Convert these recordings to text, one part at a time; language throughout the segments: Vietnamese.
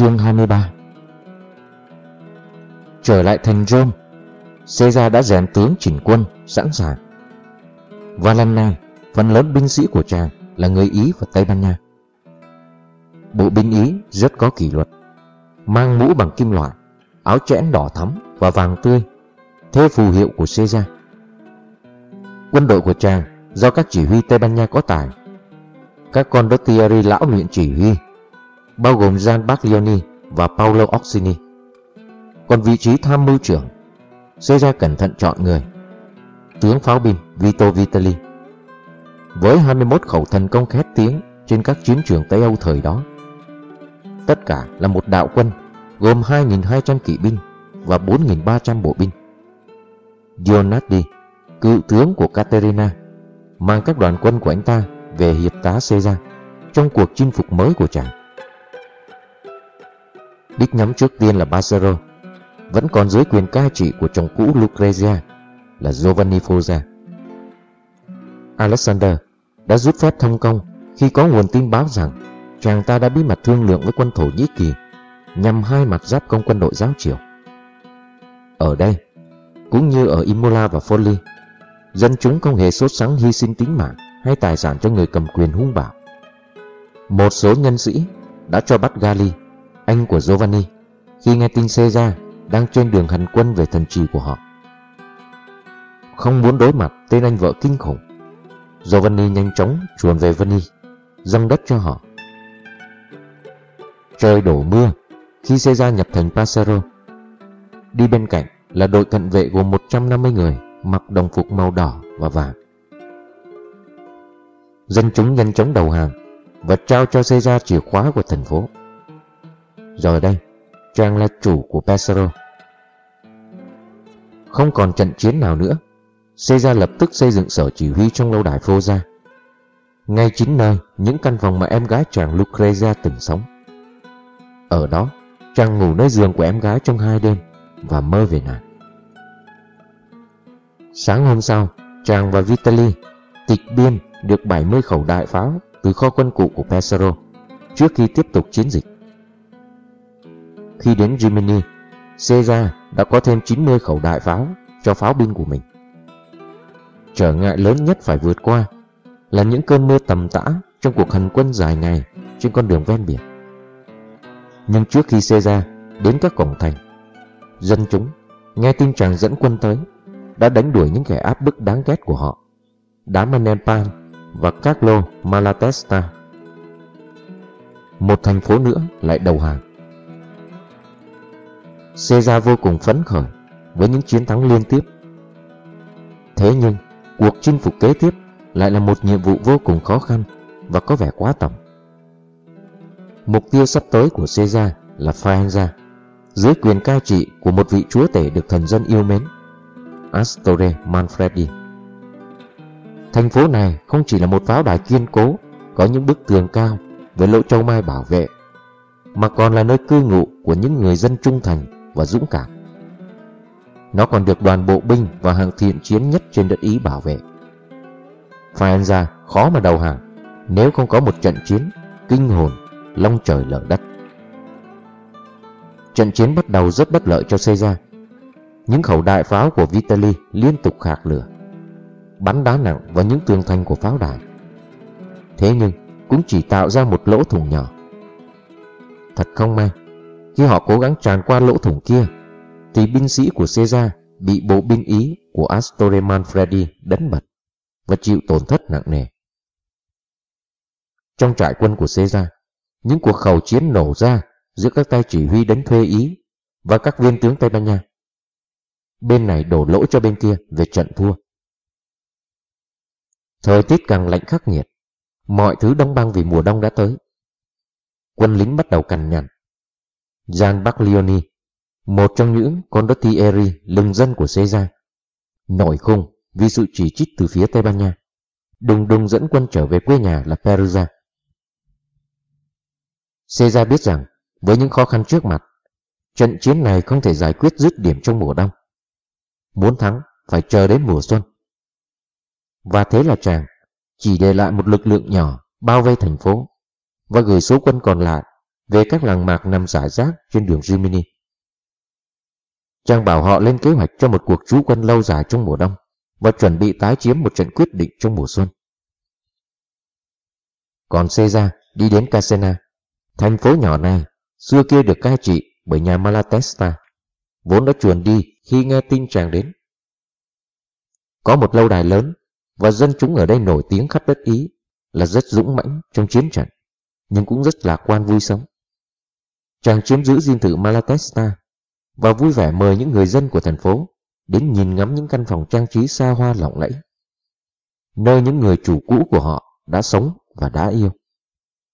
Chương 23 Trở lại thành Rome, Caesar đã rèn tướng chỉnh quân, sẵn sàng. Valana, phần lớn binh sĩ của chàng là người Ý và Tây Ban Nha. Bộ binh Ý rất có kỷ luật, mang mũ bằng kim loại, áo chẽn đỏ thắm và vàng tươi, theo phù hiệu của Caesar. Quân đội của chàng do các chỉ huy Tây Ban Nha có tài. Các con condottieri lão luyện chỉ huy, bao gồm Gian Baglioni và Paolo Orsini. Còn vị trí tham mưu trưởng, Caesar cẩn thận chọn người. Tướng pháo binh Vito Vitali. Với 21 khẩu thần công khét tiếng trên các chiến trường Tây Âu thời đó. Tất cả là một đạo quân gồm 2.200 kỵ binh và 4.300 bộ binh. Dionati, cựu tướng của Caterina, mang các đoàn quân của anh ta về hiệp tá Caesar trong cuộc chinh phục mới của chàng. Đích nhắm trước tiên là Basero, vẫn còn dưới quyền cai trị của chồng cũ Lucrezia là Giovanni Foggia. Alexander đã rút phép thông công khi có nguồn tin báo rằng chàng ta đã bí mật thương lượng với quân Thổ Nhĩ Kỳ nhằm hai mặt giáp công quân đội giáo triều. Ở đây, cũng như ở Imola và Forli, dân chúng không hề sốt sắng hy sinh tính mạng hay tài sản cho người cầm quyền hung bạo. Một số nhân sĩ đã cho bắt Gali, anh của Giovanni, khi nghe tin Caesar đang trên đường hành quân về thần trì của họ. Không muốn đối mặt tên anh vợ kinh khủng, Giovanni nhanh chóng chuồn về Veni, dâng đất cho họ. Trời đổ mưa khi Caesar nhập thành Passero. Đi bên cạnh là đội cận vệ gồm 150 người mặc đồng phục màu đỏ và vàng. Dân chúng nhanh chóng đầu hàng và trao cho Caesar chìa khóa của thành phố. Giờ đây, chàng là chủ của Pesaro. Không còn trận chiến nào nữa, Caesar lập tức xây dựng sở chỉ huy trong lâu đài Foza. Ngay chính nơi những căn phòng mà em gái chàng Lucrezia từng sống. Ở đó, chàng ngủ nơi giường của em gái trong hai đêm và mơ về nàng. Sáng hôm sau, chàng và Vitali tịch biên được 70 khẩu đại pháo từ kho quân cụ của Pesaro trước khi tiếp tục chiến dịch. Khi đến Rimini, Caesar đã có thêm 90 khẩu đại pháo cho pháo binh của mình. Trở ngại lớn nhất phải vượt qua là những cơn mưa tầm tã trong cuộc hành quân dài ngày trên con đường ven biển. Nhưng trước khi Caesar đến các cổng thành, dân chúng nghe tin chàng dẫn quân tới đã đánh đuổi những kẻ áp bức đáng ghét của họ. Đám anh em Pan và Carlo Malatesta. Một thành phố nữa lại đầu hàng. Caesar vô cùng phấn khởi với những chiến thắng liên tiếp. Thế nhưng, cuộc chinh phục kế tiếp lại là một nhiệm vụ vô cùng khó khăn và có vẻ quá tầm. Mục tiêu sắp tới của Caesar là Faenza, dưới quyền cai trị của một vị chúa tể được thần dân yêu mến, Astore Manfredi. Thành phố này không chỉ là một pháo đài kiên cố, có những bức tường cao với lỗ châu mai bảo vệ, mà còn là nơi cư ngụ của những người dân trung thành và dũng cảm. Nó còn được đoàn bộ binh và hàng thiện chiến nhất trên đất Ý bảo vệ. Faenza khó mà đầu hàng nếu không có một trận chiến kinh hồn, long trời lở đất. Trận chiến bắt đầu rất bất lợi cho Caesar. Những khẩu đại pháo của Vitali liên tục khạc lửa bắn đá nặng vào những tường thành của pháo đài. Thế nhưng cũng chỉ tạo ra một lỗ thủng nhỏ. Thật không may, khi họ cố gắng tràn qua lỗ thủng kia, thì binh sĩ của Caesar bị bộ binh Ý của Astore Manfredi đánh bật và chịu tổn thất nặng nề. Trong trại quân của Caesar, những cuộc khẩu chiến nổ ra giữa các tay chỉ huy đánh thuê Ý và các viên tướng Tây Ban Nha. Bên này đổ lỗi cho bên kia về trận thua. Thời tiết càng lạnh khắc nghiệt, mọi thứ đông băng vì mùa đông đã tới. Quân lính bắt đầu cằn nhằn. Gian Baglioni, một trong những condottieri lừng dân của Caesar, nổi khung vì sự chỉ trích từ phía Tây Ban Nha, đùng đùng dẫn quân trở về quê nhà là Perugia. Caesar biết rằng với những khó khăn trước mặt, trận chiến này không thể giải quyết dứt điểm trong mùa đông. Muốn thắng phải chờ đến mùa xuân. Và thế là chàng chỉ để lại một lực lượng nhỏ bao vây thành phố và gửi số quân còn lại về các làng mạc nằm rải rác trên đường Jimini, Chàng bảo họ lên kế hoạch cho một cuộc trú quân lâu dài trong mùa đông và chuẩn bị tái chiếm một trận quyết định trong mùa xuân. Còn Caesar đi đến Casena, thành phố nhỏ này xưa kia được cai trị bởi nhà Malatesta, vốn đã chuồn đi khi nghe tin chàng đến. Có một lâu đài lớn và dân chúng ở đây nổi tiếng khắp đất Ý là rất dũng mãnh trong chiến trận, nhưng cũng rất lạc quan vui sống. Chàng chiếm giữ dinh thự Malatesta và vui vẻ mời những người dân của thành phố đến nhìn ngắm những căn phòng trang trí xa hoa lộng lẫy, nơi những người chủ cũ của họ đã sống và đã yêu,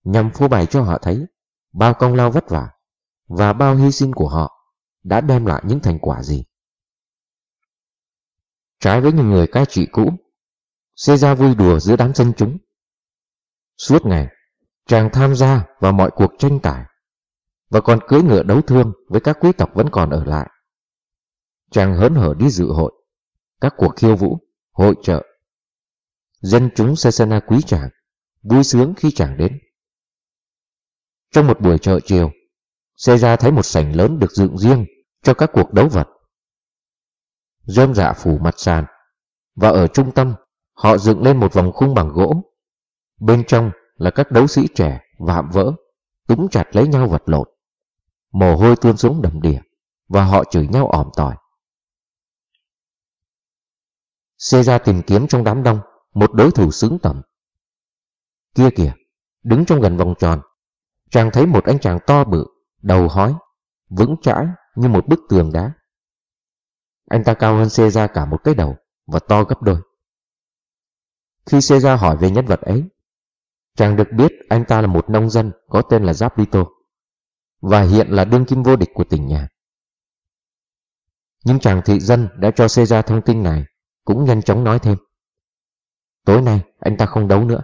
nhằm phô bày cho họ thấy bao công lao vất vả và bao hy sinh của họ đã đem lại những thành quả gì. Trái với những người cai trị cũ, Caesar vui đùa giữa đám dân chúng. Suốt ngày, chàng tham gia vào mọi cuộc tranh tải và còn cưỡi ngựa đấu thương với các quý tộc vẫn còn ở lại. Chàng hớn hở đi dự hội, các cuộc khiêu vũ, hội trợ. Dân chúng Cesena quý chàng, vui sướng khi chàng đến. Trong một buổi chợ chiều, Caesar thấy một sảnh lớn được dựng riêng cho các cuộc đấu vật. Rơm dạ phủ mặt sàn, và ở trung tâm họ dựng lên một vòng khung bằng gỗ. Bên trong là các đấu sĩ trẻ vạm vỡ, túm chặt lấy nhau vật lộn. Mồ hôi tuôn xuống đầm đìa, và họ chửi nhau ỏm tỏi. Caesar tìm kiếm trong đám đông một đối thủ xứng tầm. Kia kìa, đứng trong gần vòng tròn, chàng thấy một anh chàng to bự, đầu hói, vững chãi như một bức tường đá. Anh ta cao hơn Caesar cả một cái đầu và to gấp đôi. Khi Caesar hỏi về nhân vật ấy, chàng được biết anh ta là một nông dân có tên là Giappito và hiện là đương kim vô địch của tỉnh nhà. Nhưng chàng thị dân đã cho Caesar thông tin này cũng nhanh chóng nói thêm. Tối nay anh ta không đấu nữa.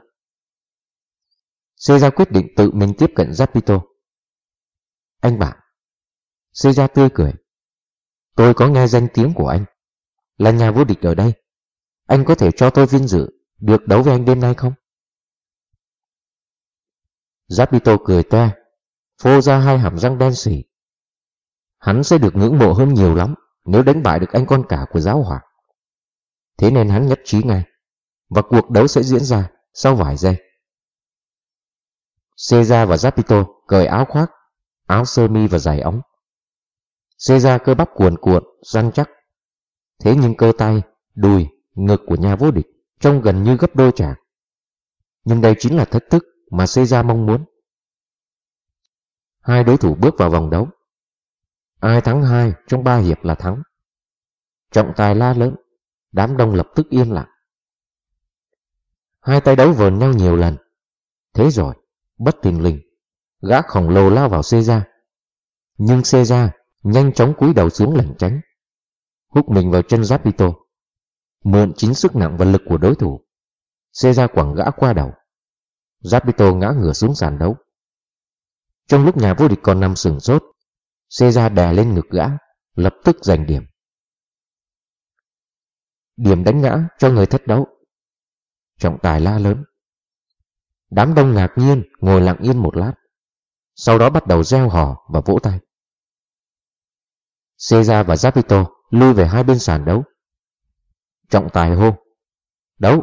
Caesar quyết định tự mình tiếp cận Giappito. Anh bạn. Caesar tươi cười. Tôi có nghe danh tiếng của anh. Là nhà vô địch ở đây. Anh có thể cho tôi vinh dự được đấu với anh đêm nay không? Giappito cười toe, phô ra hai hàm răng đen xỉ. Hắn sẽ được ngưỡng mộ hơn nhiều lắm nếu đánh bại được anh con cả của giáo hoàng. Thế nên hắn nhất trí ngay, và cuộc đấu sẽ diễn ra sau vài giây. Caesar và Zapito cởi áo khoác, áo sơ mi và giày ống. Caesar cơ bắp cuồn cuộn, rắn chắc. Thế nhưng cơ tay, đùi, ngực của nhà vô địch trông gần như gấp đôi chàng. Nhưng đây chính là thách thức mà Caesar mong muốn. Hai đối thủ bước vào vòng đấu. Ai thắng hai trong ba hiệp là thắng. Trọng tài la lớn, đám đông lập tức yên lặng. Hai tay đấu vờn nhau nhiều lần. Thế rồi, bất thình lình, gã khổng lồ lao vào Caesar. Nhưng Caesar nhanh chóng cúi đầu xuống lẩn tránh, hút mình vào chân Zapito, Mượn chính sức nặng và lực của đối thủ, Caesar quẳng gã qua đầu. Zapito ngã ngửa xuống sàn đấu. Trong lúc nhà vô địch còn nằm sừng sốt, Caesar đè lên ngực gã, lập tức giành điểm. Điểm đánh ngã cho người thất đấu. Trọng tài la lớn. Đám đông ngạc nhiên ngồi lặng yên một lát. Sau đó bắt đầu reo hò và vỗ tay. Caesar và Zapito lui về hai bên sàn đấu. Trọng tài hô. Đấu!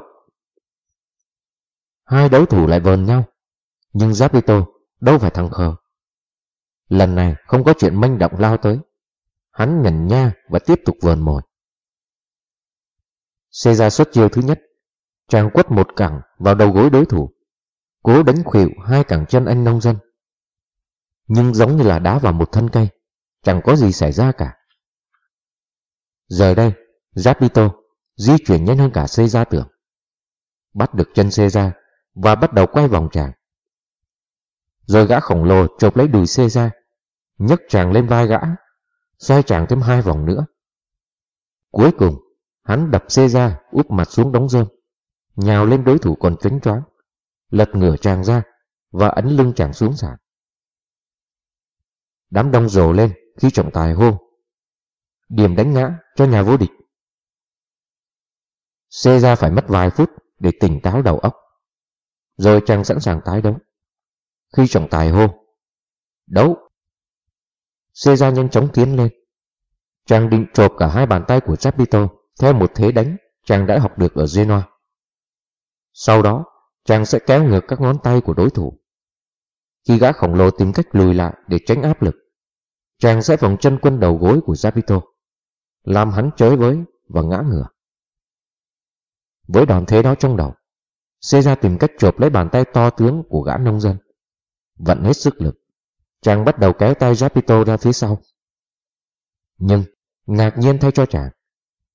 Hai đấu thủ lại vờn nhau. Nhưng Zapito đâu phải thằng khờ. Lần này không có chuyện manh động lao tới. Hắn nhẩn nha và tiếp tục vờn mồi. Caesar xuất chiêu thứ nhất. Chàng quất một cẳng vào đầu gối đối thủ. Cố đánh khuỵu hai cẳng chân anh nông dân. Nhưng giống như là đá vào một thân cây. Chẳng có gì xảy ra cả. Giờ đây, Giappito di chuyển nhanh hơn cả Caesar tưởng. Bắt được chân Caesar và bắt đầu quay vòng chàng. Rồi gã khổng lồ chộp lấy đùi Caesar, nhấc chàng lên vai gã, xoay chàng thêm hai vòng nữa. Cuối cùng, hắn đập Caesar úp mặt xuống đống rơm, nhào lên đối thủ còn chấn choáng, lật ngửa chàng ra và ấn lưng chàng xuống sàn. Đám đông rồ lên khi trọng tài hô. Điểm đánh ngã cho nhà vô địch. Caesar phải mất vài phút để tỉnh táo đầu óc. Rồi chàng sẵn sàng tái đấu. Khi trọng tài hô, Đấu! Caesar nhanh chóng tiến lên. Chàng định chộp cả hai bàn tay của Chapito theo một thế đánh chàng đã học được ở Genoa. Sau đó, chàng sẽ kéo ngược các ngón tay của đối thủ. Khi gã khổng lồ tìm cách lùi lại để tránh áp lực, chàng sẽ vòng chân quân đầu gối của Chapito làm hắn chới với và ngã ngửa. Với đòn thế đó trong đầu, Caesar tìm cách chộp lấy bàn tay to tướng của gã nông dân. Vận hết sức lực, chàng bắt đầu kéo tay Zapito ra phía sau. Nhưng, ngạc nhiên thay cho chàng,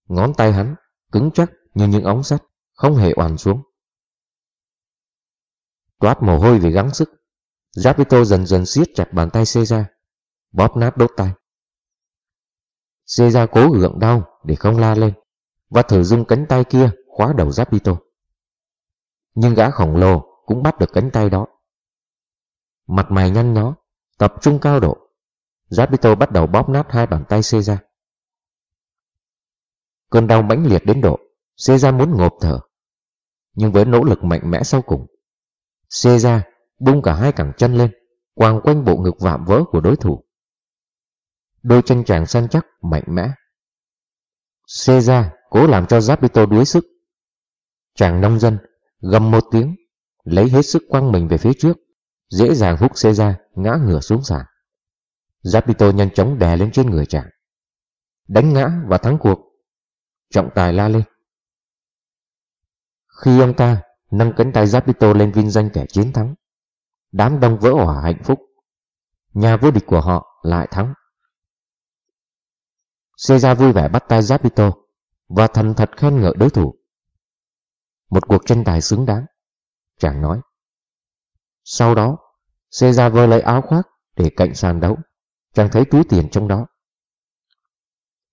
ngón tay hắn cứng chắc như những ống sắt, không hề oằn xuống. Toát mồ hôi vì gắng sức, Zapito dần dần siết chặt bàn tay Caesar, bóp nát đốt tay. Caesar cố gượng đau để không la lên, và thử dùng cánh tay kia khóa đầu Zapito. Nhưng gã khổng lồ cũng bắt được cánh tay đó. Mặt mày nhăn nhó, tập trung cao độ, Zapito bắt đầu bóp nát hai bàn tay Caesar. Cơn đau mãnh liệt đến độ, Caesar muốn ngộp thở. Nhưng với nỗ lực mạnh mẽ sau cùng, Caesar bung cả hai cẳng chân lên, quàng quanh bộ ngực vạm vỡ của đối thủ. Đôi chân chàng săn chắc, mạnh mẽ. Caesar cố làm cho Zapito đuối sức. Chàng nông dân gầm một tiếng, lấy hết sức quăng mình về phía trước, dễ dàng hút Caesar ngã ngửa xuống sàn. Zapito nhanh chóng đè lên trên người chàng. Đánh ngã và thắng cuộc. Trọng tài la lên. Khi ông ta nâng cánh tay Zapito lên vinh danh kẻ chiến thắng, đám đông vỡ hỏa hạnh phúc. Nhà vô địch của họ lại thắng. Caesar vui vẻ bắt tay Zapito và thành thật khen ngợi đối thủ. Một cuộc tranh tài xứng đáng, chàng nói. Sau đó, Caesar vơ lấy áo khoác để cạnh sàn đấu, chàng thấy túi tiền trong đó.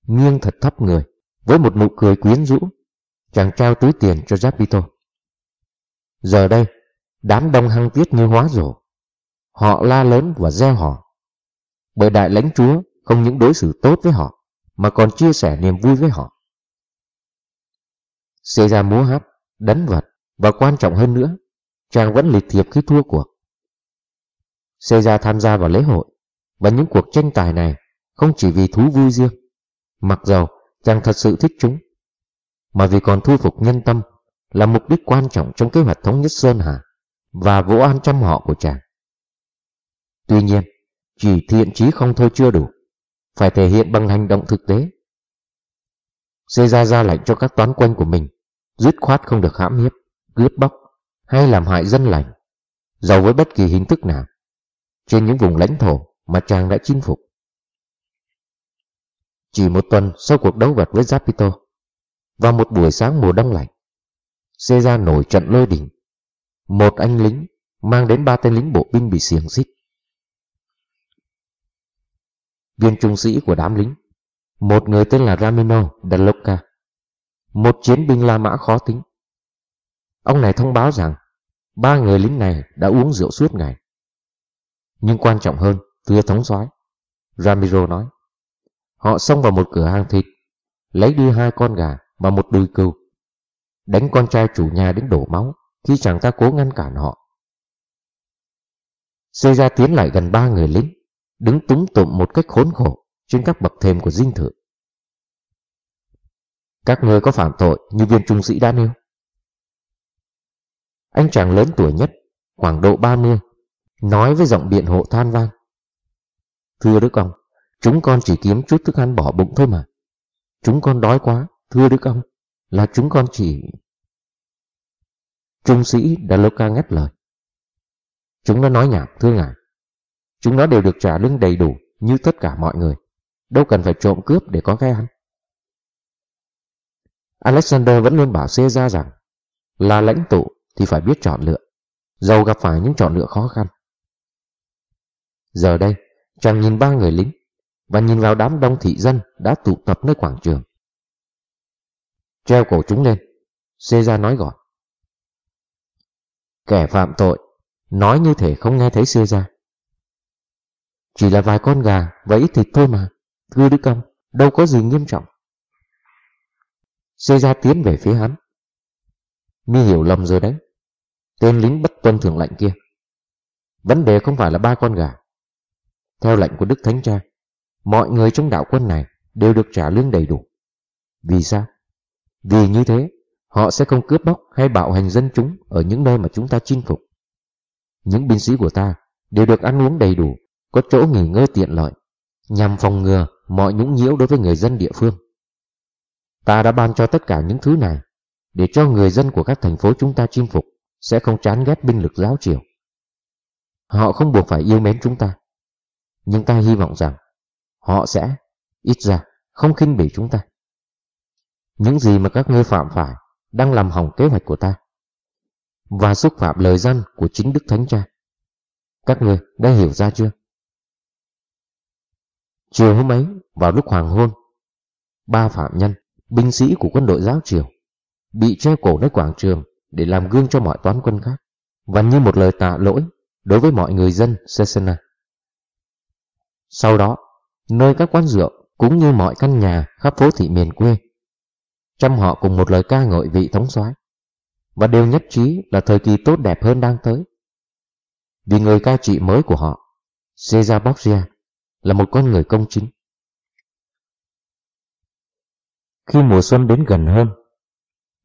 Nghiêng thật thấp người, với một nụ cười quyến rũ, chàng trao túi tiền cho Zapito. Giờ đây, đám đông hăng tiết như hóa rổ. Họ la lớn và gieo họ. Bởi đại lãnh chúa không những đối xử tốt với họ, mà còn chia sẻ niềm vui với họ. Caesar múa hát, đánh vật và quan trọng hơn nữa, chàng vẫn lịch thiệp khi thua cuộc. Caesar tham gia vào lễ hội và những cuộc tranh tài này không chỉ vì thú vui riêng, mặc dầu chàng thật sự thích chúng, mà vì còn thu phục nhân tâm là mục đích quan trọng trong kế hoạch thống nhất Sơn Hà và vũ an trăm họ của chàng. Tuy nhiên, chỉ thiện chí không thôi chưa đủ, phải thể hiện bằng hành động thực tế. Caesar ra lệnh cho các toán quân của mình, dứt khoát không được hãm hiếp, cướp bóc hay làm hại dân lành, giàu với bất kỳ hình thức nào, trên những vùng lãnh thổ mà chàng đã chinh phục. Chỉ một tuần sau cuộc đấu vật với Zapito, vào một buổi sáng mùa đông lạnh, Caesar nổi trận lôi đỉnh. Một anh lính mang đến ba tên lính bộ binh bị xiềng xích. Viên trung sĩ của đám lính, một người tên là Ramino Daloca, một chiến binh La Mã khó tính. Ông này thông báo rằng ba người lính này đã uống rượu suốt ngày. Nhưng quan trọng hơn, thưa thống soái, Ramiro nói, họ xông vào một cửa hàng thịt, lấy đi hai con gà và một đùi cừu đánh con trai chủ nhà đến đổ máu khi chàng ta cố ngăn cản họ. Xây ra tiến lại gần ba người lính, đứng túng tụm một cách khốn khổ trên các bậc thềm của dinh thự. Các người có phạm tội như viên trung sĩ đã nêu. Anh chàng lớn tuổi nhất, khoảng độ 30, nói với giọng biện hộ than vang. Thưa đức ông, chúng con chỉ kiếm chút thức ăn bỏ bụng thôi mà. Chúng con đói quá, thưa đức ông là chúng con chỉ... Trung sĩ Daloka ngắt lời. Chúng nó nói nhảm, thưa ngài. Chúng nó đều được trả lương đầy đủ như tất cả mọi người. Đâu cần phải trộm cướp để có cái ăn. Alexander vẫn luôn bảo Caesar rằng là lãnh tụ thì phải biết chọn lựa, dầu gặp phải những chọn lựa khó khăn. Giờ đây, chàng nhìn ba người lính và nhìn vào đám đông thị dân đã tụ tập nơi quảng trường. Treo cổ chúng lên. Caesar nói gọn. Kẻ phạm tội, nói như thể không nghe thấy Caesar. Chỉ là vài con gà và ít thịt thôi mà. Thưa Đức Công, đâu có gì nghiêm trọng. Caesar tiến về phía hắn. Mi hiểu lầm rồi đấy. Tên lính bất tuân thường lệnh kia. Vấn đề không phải là ba con gà. Theo lệnh của Đức Thánh Cha, mọi người trong đạo quân này đều được trả lương đầy đủ. Vì sao? Vì như thế, họ sẽ không cướp bóc hay bạo hành dân chúng ở những nơi mà chúng ta chinh phục. Những binh sĩ của ta đều được ăn uống đầy đủ, có chỗ nghỉ ngơi tiện lợi, nhằm phòng ngừa mọi nhũng nhiễu đối với người dân địa phương. Ta đã ban cho tất cả những thứ này để cho người dân của các thành phố chúng ta chinh phục sẽ không chán ghét binh lực giáo triều. Họ không buộc phải yêu mến chúng ta, nhưng ta hy vọng rằng họ sẽ, ít ra, không khinh bỉ chúng ta. Những gì mà các ngươi phạm phải đang làm hỏng kế hoạch của ta và xúc phạm lời dân của chính Đức Thánh Cha. Các ngươi đã hiểu ra chưa? Chiều hôm ấy, vào lúc hoàng hôn, ba phạm nhân, binh sĩ của quân đội giáo triều, bị treo cổ nơi quảng trường để làm gương cho mọi toán quân khác, và như một lời tạ lỗi đối với mọi người dân Cesena. Sau đó, nơi các quán rượu cũng như mọi căn nhà khắp phố thị miền quê, trăm họ cùng một lời ca ngợi vị thống soái và đều nhất trí là thời kỳ tốt đẹp hơn đang tới. Vì người cai trị mới của họ, Cesar Borgia, là một con người công chính. Khi mùa xuân đến gần hơn,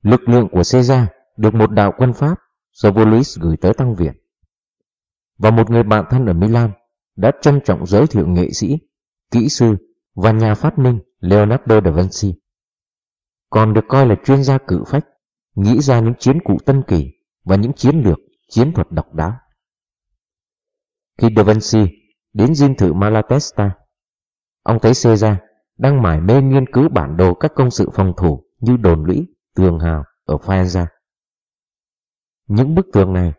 lực lượng của Caesar được một đạo quân Pháp do vua Louis gửi tới tăng viện. Và một người bạn thân ở Milan đã trân trọng giới thiệu nghệ sĩ, kỹ sư và nhà phát minh Leonardo da Vinci. Còn được coi là chuyên gia cự phách, nghĩ ra những chiến cụ tân kỳ và những chiến lược, chiến thuật độc đáo. Khi Da Vinci đến dinh thự Malatesta, ông thấy Caesar đang mải mê nghiên cứu bản đồ các công sự phòng thủ như đồn lũy, tường hào ở Faenza. Những bức tường này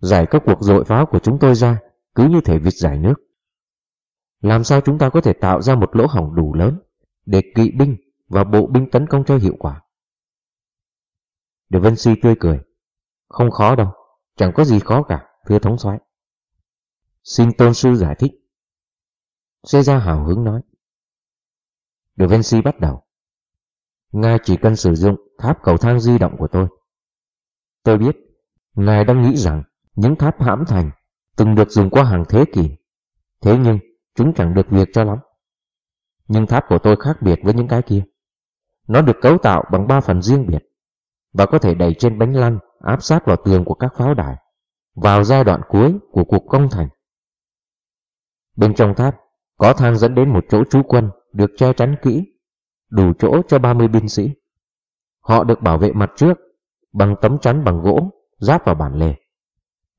giải các cuộc dội pháo của chúng tôi ra cứ như thể vịt giải nước. Làm sao chúng ta có thể tạo ra một lỗ hỏng đủ lớn để kỵ binh và bộ binh tấn công cho hiệu quả? De Vinci tươi cười. Không khó đâu, chẳng có gì khó cả, thưa thống soái. Xin tôn sư giải thích. Caesar hào hứng nói. De Vinci bắt đầu. Ngài chỉ cần sử dụng tháp cầu thang di động của tôi. Tôi biết, Ngài đang nghĩ rằng những tháp hãm thành từng được dùng qua hàng thế kỷ. Thế nhưng, chúng chẳng được việc cho lắm. Nhưng tháp của tôi khác biệt với những cái kia. Nó được cấu tạo bằng ba phần riêng biệt và có thể đẩy trên bánh lăn áp sát vào tường của các pháo đài vào giai đoạn cuối của cuộc công thành. Bên trong tháp có thang dẫn đến một chỗ trú quân được che chắn kỹ, đủ chỗ cho 30 binh sĩ. Họ được bảo vệ mặt trước bằng tấm chắn bằng gỗ giáp vào bản lề.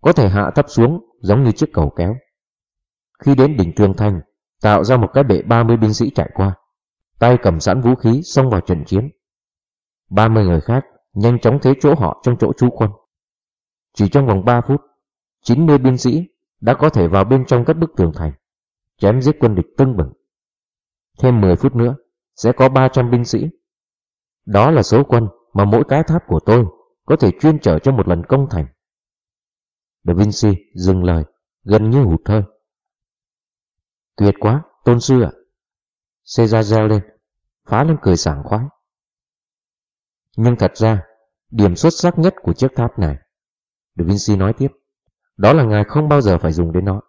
Có thể hạ thấp xuống giống như chiếc cầu kéo. Khi đến đỉnh tường thành, tạo ra một cái bệ 30 binh sĩ chạy qua, tay cầm sẵn vũ khí xông vào trận chiến. 30 người khác nhanh chóng thế chỗ họ trong chỗ trú quân. Chỉ trong vòng 3 phút, 90 binh sĩ đã có thể vào bên trong các bức tường thành, chém giết quân địch tưng bừng. Thêm 10 phút nữa, sẽ có 300 binh sĩ. Đó là số quân mà mỗi cái tháp của tôi có thể chuyên trở cho một lần công thành. Da Vinci dừng lời, gần như hụt hơi. Tuyệt quá, tôn sư ạ. Caesar reo lên, phá lên cười sảng khoái. Nhưng thật ra, điểm xuất sắc nhất của chiếc tháp này, Da Vinci nói tiếp, đó là ngài không bao giờ phải dùng đến nó.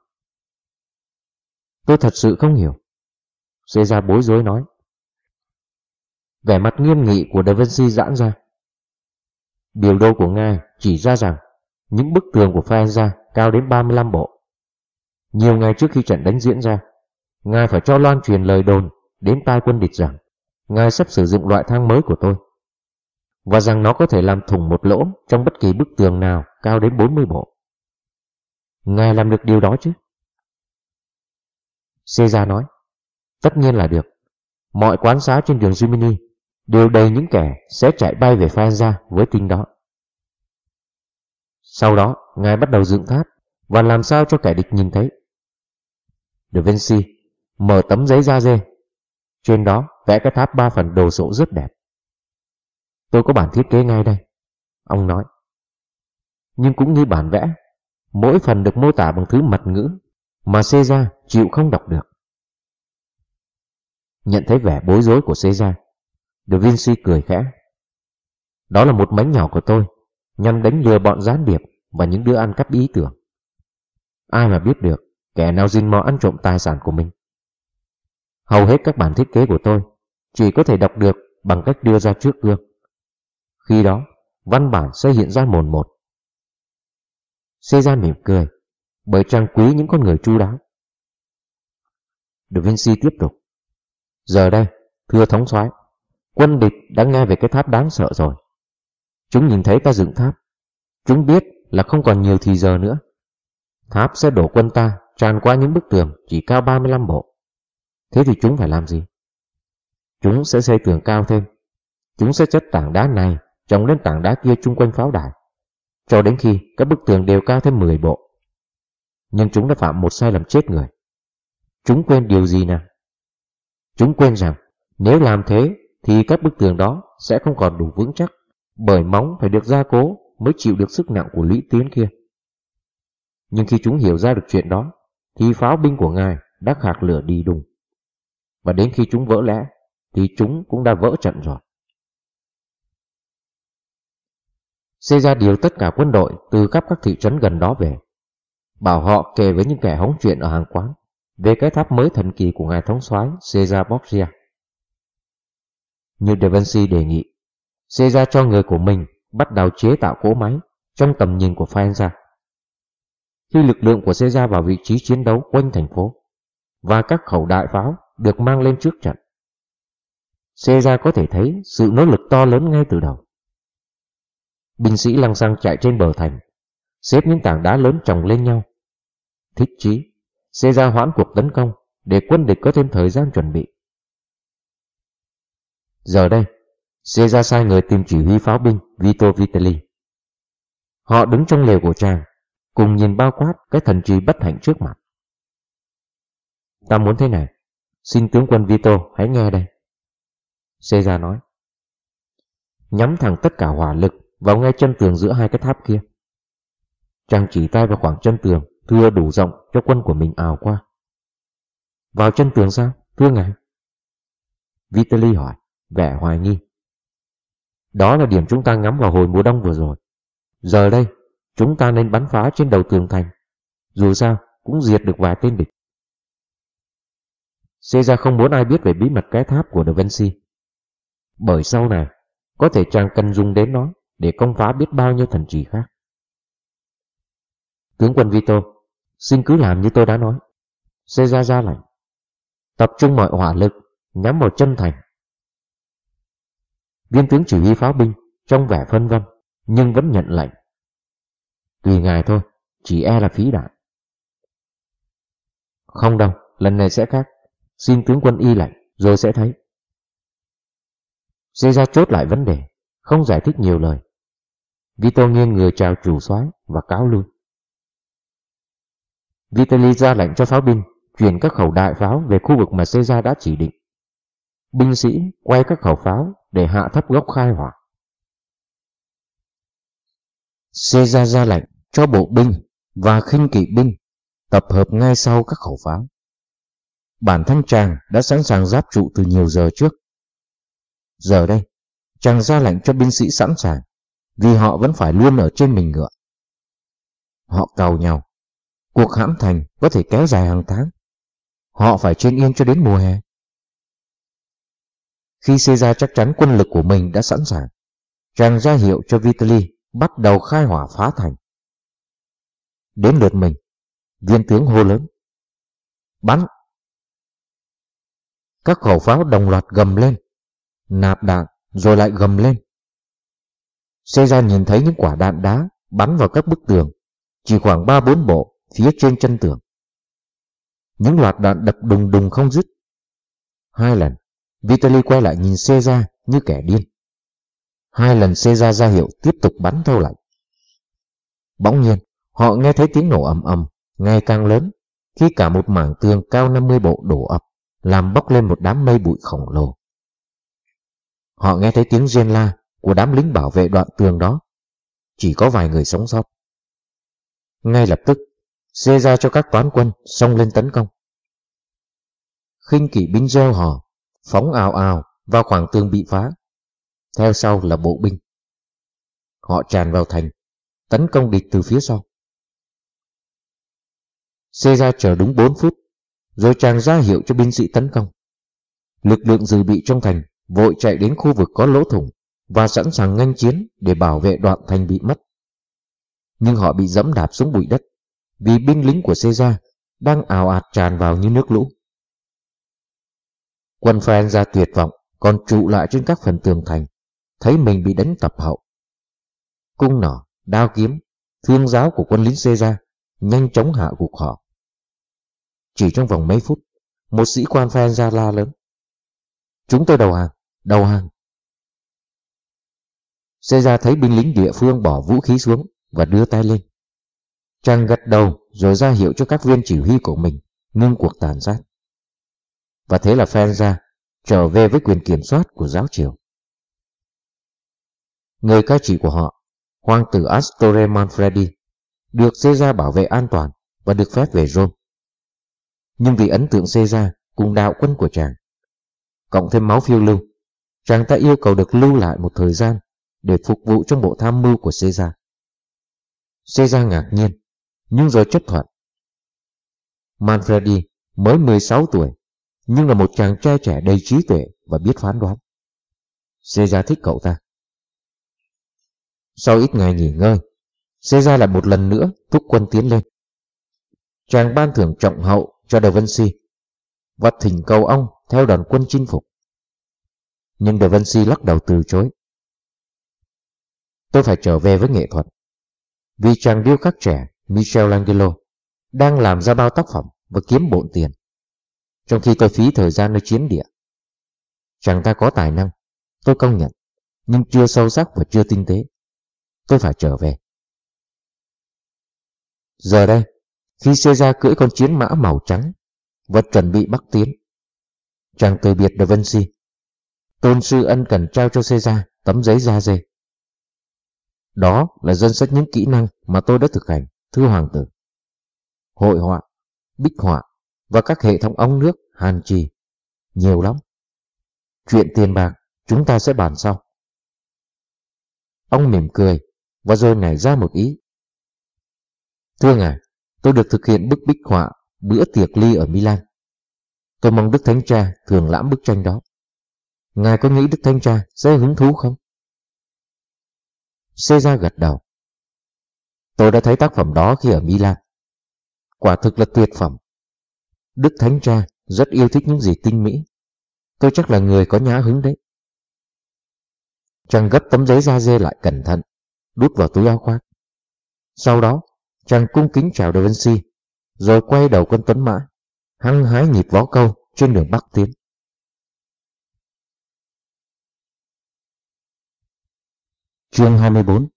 Tôi thật sự không hiểu. Caesar bối rối nói. Vẻ mặt nghiêm nghị của Da Vinci giãn ra. Biểu đồ của ngài chỉ ra rằng những bức tường của Faenza cao đến 35 bộ. Nhiều ngày trước khi trận đánh diễn ra, ngài phải cho loan truyền lời đồn đến tai quân địch rằng ngài sắp sử dụng loại thang mới của tôi và rằng nó có thể làm thủng một lỗ trong bất kỳ bức tường nào cao đến 40 bộ. Ngài làm được điều đó chứ? Caesar nói, tất nhiên là được. Mọi quán xá trên đường Jimini đều đầy những kẻ sẽ chạy bay về Faenza với tin đó. Sau đó, Ngài bắt đầu dựng tháp và làm sao cho kẻ địch nhìn thấy. De Vinci mở tấm giấy da dê. Trên đó vẽ cái tháp ba phần đồ sộ rất đẹp. Tôi có bản thiết kế ngay đây. Ông nói. Nhưng cũng như bản vẽ, mỗi phần được mô tả bằng thứ mật ngữ mà Caesar chịu không đọc được. Nhận thấy vẻ bối rối của Caesar, De Vinci cười khẽ. Đó là một mánh nhỏ của tôi, nhằm đánh lừa bọn gián điệp và những đứa ăn cắp ý tưởng. Ai mà biết được, kẻ nào xin mò ăn trộm tài sản của mình. Hầu hết các bản thiết kế của tôi chỉ có thể đọc được bằng cách đưa ra trước gương. Khi đó, văn bản sẽ hiện ra mồn một. Caesar mỉm cười, bởi trang quý những con người chu đáo. Da Vinci tiếp tục. Giờ đây, thưa thống soái, quân địch đã nghe về cái tháp đáng sợ rồi. Chúng nhìn thấy ta dựng tháp. Chúng biết là không còn nhiều thì giờ nữa. Tháp sẽ đổ quân ta tràn qua những bức tường chỉ cao 35 bộ. Thế thì chúng phải làm gì? Chúng sẽ xây tường cao thêm. Chúng sẽ chất tảng đá này trồng lên tảng đá kia chung quanh pháo đài. Cho đến khi các bức tường đều cao thêm 10 bộ. Nhưng chúng đã phạm một sai lầm chết người. Chúng quên điều gì nào? Chúng quên rằng nếu làm thế thì các bức tường đó sẽ không còn đủ vững chắc, bởi móng phải được gia cố mới chịu được sức nặng của lũy tiến kia. Nhưng khi chúng hiểu ra được chuyện đó, thì pháo binh của ngài đã khạc lửa đi đùng. Và đến khi chúng vỡ lẽ, thì chúng cũng đã vỡ trận rồi. ra điều tất cả quân đội từ khắp các thị trấn gần đó về. Bảo họ kể với những kẻ hóng chuyện ở hàng quán về cái tháp mới thần kỳ của ngài thống soái Caesar Borgia. Như De Vinci đề nghị, Caesar cho người của mình bắt đầu chế tạo cỗ máy trong tầm nhìn của Faenza. Khi lực lượng của Caesar vào vị trí chiến đấu quanh thành phố và các khẩu đại pháo được mang lên trước trận, Caesar có thể thấy sự nỗ lực to lớn ngay từ đầu. Binh sĩ lăng xăng chạy trên bờ thành, xếp những tảng đá lớn chồng lên nhau. Thích chí, Caesar hoãn cuộc tấn công để quân địch có thêm thời gian chuẩn bị. Giờ đây, Caesar sai người tìm chỉ huy pháo binh Vito Vitelli. Họ đứng trong lều của chàng, cùng nhìn bao quát cái thần trì bất hạnh trước mặt. Ta muốn thế này, xin tướng quân Vito hãy nghe đây. Caesar nói. Nhắm thẳng tất cả hỏa lực vào ngay chân tường giữa hai cái tháp kia. Chàng chỉ tay vào khoảng chân tường thưa đủ rộng cho quân của mình ào qua. Vào chân tường sao, thưa ngài? Vitaly hỏi, vẻ hoài nghi. Đó là điểm chúng ta ngắm vào hồi mùa đông vừa rồi. Giờ đây, chúng ta nên bắn phá trên đầu tường thành. Dù sao, cũng diệt được vài tên địch. Caesar không muốn ai biết về bí mật cái tháp của Da Vinci. Bởi sau này, có thể chàng cần dùng đến nó để công phá biết bao nhiêu thần trì khác. Tướng quân Vito, xin cứ làm như tôi đã nói. Caesar ra lệnh. Tập trung mọi hỏa lực, nhắm vào chân thành. Viên tướng chỉ huy pháo binh, trong vẻ phân vân, nhưng vẫn nhận lệnh. Tùy ngài thôi, chỉ e là phí đạn. Không đâu, lần này sẽ khác. Xin tướng quân y lệnh, rồi sẽ thấy. Caesar chốt lại vấn đề, không giải thích nhiều lời. Vito nghiêng người chào chủ soái và cáo lui. Vitaly ra lệnh cho pháo binh chuyển các khẩu đại pháo về khu vực mà Caesar đã chỉ định. Binh sĩ quay các khẩu pháo để hạ thấp gốc khai hỏa. Caesar ra lệnh cho bộ binh và khinh kỵ binh tập hợp ngay sau các khẩu pháo. Bản thân chàng đã sẵn sàng giáp trụ từ nhiều giờ trước. Giờ đây, chàng ra lệnh cho binh sĩ sẵn sàng, vì họ vẫn phải luôn ở trên mình ngựa. Họ cầu nhau, cuộc hãm thành có thể kéo dài hàng tháng. Họ phải trên yên cho đến mùa hè. Khi Caesar chắc chắn quân lực của mình đã sẵn sàng, chàng ra hiệu cho Vitaly bắt đầu khai hỏa phá thành. Đến lượt mình, viên tướng hô lớn. Bắn! Các khẩu pháo đồng loạt gầm lên, nạp đạn rồi lại gầm lên. Caesar nhìn thấy những quả đạn đá bắn vào các bức tường, chỉ khoảng 3-4 bộ phía trên chân tường. Những loạt đạn đập đùng đùng không dứt. Hai lần, Vitaly quay lại nhìn Caesar như kẻ điên. Hai lần Caesar ra hiệu tiếp tục bắn thâu lại. Bỗng nhiên, họ nghe thấy tiếng nổ ầm ầm, ngày càng lớn, khi cả một mảng tường cao 50 bộ đổ ập, làm bốc lên một đám mây bụi khổng lồ. Họ nghe thấy tiếng rên la của đám lính bảo vệ đoạn tường đó. Chỉ có vài người sống sót. Ngay lập tức, xê ra cho các toán quân xông lên tấn công. khinh kỵ binh reo hò, phóng ào ào vào khoảng tường bị phá. Theo sau là bộ binh. Họ tràn vào thành, tấn công địch từ phía sau. Caesar chờ đúng 4 phút, rồi chàng ra hiệu cho binh sĩ tấn công. Lực lượng dự bị trong thành vội chạy đến khu vực có lỗ thủng và sẵn sàng ngăn chiến để bảo vệ đoạn thành bị mất. Nhưng họ bị dẫm đạp xuống bụi đất vì binh lính của Caesar đang ào ạt tràn vào như nước lũ. Quân Phan ra tuyệt vọng còn trụ lại trên các phần tường thành, thấy mình bị đánh tập hậu. Cung nỏ, đao kiếm, thương giáo của quân lính Caesar nhanh chóng hạ gục họ. Chỉ trong vòng mấy phút, một sĩ quan Phan ra la lớn. Chúng tôi đầu hàng, đầu hàng. Caesar thấy binh lính địa phương bỏ vũ khí xuống và đưa tay lên. Chàng gật đầu rồi ra hiệu cho các viên chỉ huy của mình ngưng cuộc tàn sát. Và thế là Ferenza ra trở về với quyền kiểm soát của giáo triều. Người cai trị của họ, hoàng tử Astore Manfredi, được Caesar bảo vệ an toàn và được phép về Rome. Nhưng vì ấn tượng Caesar cùng đạo quân của chàng, cộng thêm máu phiêu lưu, chàng ta yêu cầu được lưu lại một thời gian để phục vụ trong bộ tham mưu của Caesar. Caesar ngạc nhiên, nhưng rồi chấp thuận. Manfredi mới 16 tuổi, nhưng là một chàng trai trẻ đầy trí tuệ và biết phán đoán. Seja thích cậu ta. Sau ít ngày nghỉ ngơi, Seja lại một lần nữa thúc quân tiến lên. Chàng ban thưởng trọng hậu cho De Vinci và thỉnh cầu ông theo đoàn quân chinh phục. Nhưng De Vinci lắc đầu từ chối. Tôi phải trở về với nghệ thuật. Vì chàng điêu khắc trẻ Michelangelo đang làm ra bao tác phẩm và kiếm bộn tiền. Trong khi tôi phí thời gian nơi chiến địa. Chàng ta có tài năng, tôi công nhận, nhưng chưa sâu sắc và chưa tinh tế. Tôi phải trở về. Giờ đây, khi Caesar cưỡi con chiến mã màu trắng và chuẩn bị bắc tiến, chàng từ biệt De Vinci. Tôn sư ân cần trao cho Caesar tấm giấy da dê. Đó là dân sách những kỹ năng mà tôi đã thực hành, thưa hoàng tử. Hội họa, bích họa và các hệ thống ống nước, hàn trì. Nhiều lắm. Chuyện tiền bạc chúng ta sẽ bàn sau. Ông mỉm cười và rồi nảy ra một ý. Thưa ngài, tôi được thực hiện bức bích họa bữa tiệc ly ở Milan. Tôi mong Đức Thánh Cha thường lãm bức tranh đó. Ngài có nghĩ Đức Thánh Cha sẽ hứng thú không? Caesar gật đầu. Tôi đã thấy tác phẩm đó khi ở Milan. Quả thực là tuyệt phẩm. Đức Thánh Cha rất yêu thích những gì tinh mỹ. Tôi chắc là người có nhã hứng đấy. Chàng gấp tấm giấy da dê lại cẩn thận, đút vào túi áo khoác. Sau đó, chàng cung kính chào De Vinci, rồi quay đầu quân tuấn mã, hăng hái nhịp vó câu trên đường Bắc Tiến. Chương 24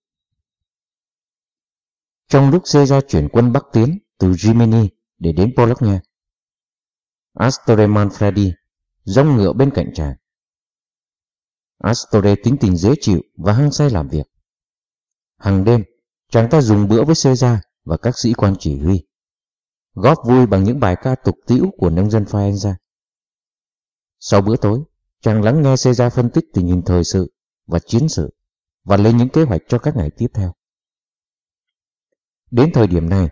Trong lúc Caesar chuyển quân Bắc Tiến từ Jimini để đến Bologna, Astore Manfredi rong ngựa bên cạnh chàng. Astore tính tình dễ chịu và hăng say làm việc. Hằng đêm, chàng ta dùng bữa với Caesar và các sĩ quan chỉ huy, góp vui bằng những bài ca tục tĩu của nông dân Faenza. Sau bữa tối, chàng lắng nghe Caesar phân tích tình hình thời sự và chiến sự và lên những kế hoạch cho các ngày tiếp theo. Đến thời điểm này,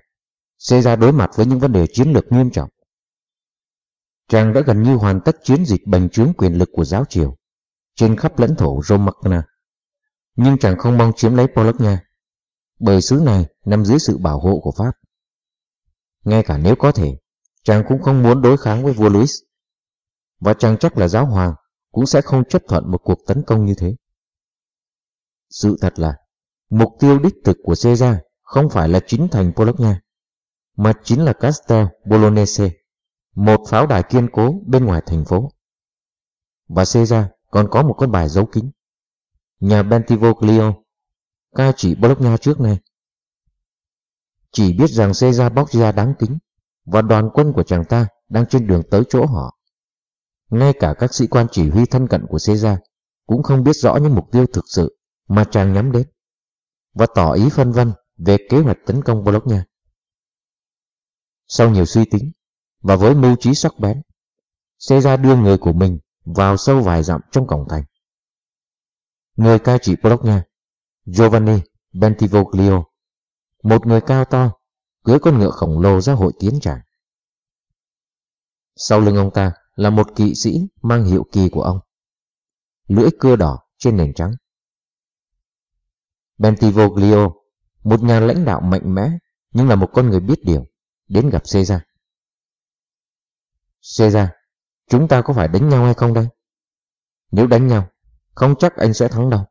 Caesar đối mặt với những vấn đề chiến lược nghiêm trọng. Chàng đã gần như hoàn tất chiến dịch bành trướng quyền lực của giáo triều trên khắp lãnh thổ Romagna. Nhưng chàng không mong chiếm lấy Polonia, bởi xứ này nằm dưới sự bảo hộ của Pháp. Ngay cả nếu có thể, chàng cũng không muốn đối kháng với vua Louis. Và chàng chắc là giáo hoàng cũng sẽ không chấp thuận một cuộc tấn công như thế. Sự thật là, mục tiêu đích thực của Caesar không phải là chính thành Polonia, mà chính là Castel Bolognese, một pháo đài kiên cố bên ngoài thành phố. Và Caesar còn có một con bài giấu kín. Nhà Bentivoglio, ca chỉ Bologna trước này. Chỉ biết rằng Caesar bóc ra đáng kính, và đoàn quân của chàng ta đang trên đường tới chỗ họ. Ngay cả các sĩ quan chỉ huy thân cận của Caesar cũng không biết rõ những mục tiêu thực sự mà chàng nhắm đến, và tỏ ý phân vân về kế hoạch tấn công Bologna. Sau nhiều suy tính, và với mưu trí sắc bén, Caesar đưa người của mình vào sâu vài dặm trong cổng thành. Người cai trị Bologna, Giovanni Bentivoglio, một người cao to, cưới con ngựa khổng lồ ra hội kiến tràng. Sau lưng ông ta là một kỵ sĩ mang hiệu kỳ của ông. Lưỡi cưa đỏ trên nền trắng. Bentivoglio, một nhà lãnh đạo mạnh mẽ nhưng là một con người biết điều, đến gặp Caesar. Caesar, chúng ta có phải đánh nhau hay không đây? Nếu đánh nhau, không chắc anh sẽ thắng đâu.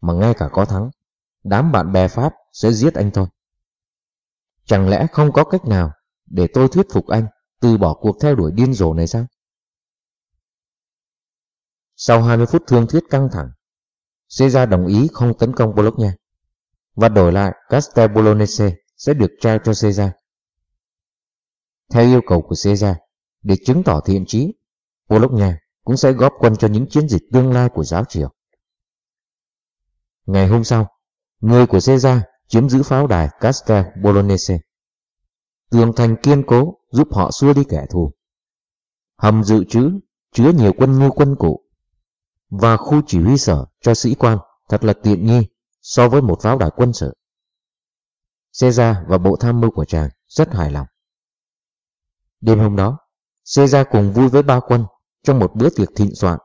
Mà ngay cả có thắng, đám bạn bè Pháp sẽ giết anh thôi. Chẳng lẽ không có cách nào để tôi thuyết phục anh từ bỏ cuộc theo đuổi điên rồ này sao? Sau 20 phút thương thuyết căng thẳng, Caesar đồng ý không tấn công Bologna và đổi lại Castel Bolognese sẽ được trao cho Caesar. Theo yêu cầu của Caesar, để chứng tỏ thiện trí, Nha cũng sẽ góp quân cho những chiến dịch tương lai của giáo triều. Ngày hôm sau, người của Caesar chiếm giữ pháo đài Castel Bolognese. Tường thành kiên cố giúp họ xua đi kẻ thù. Hầm dự trữ chứa nhiều quân như quân cụ và khu chỉ huy sở cho sĩ quan thật là tiện nghi so với một pháo đài quân sự. Caesar và bộ tham mưu của chàng rất hài lòng. Đêm hôm đó, Caesar cùng vui với ba quân trong một bữa tiệc thịnh soạn,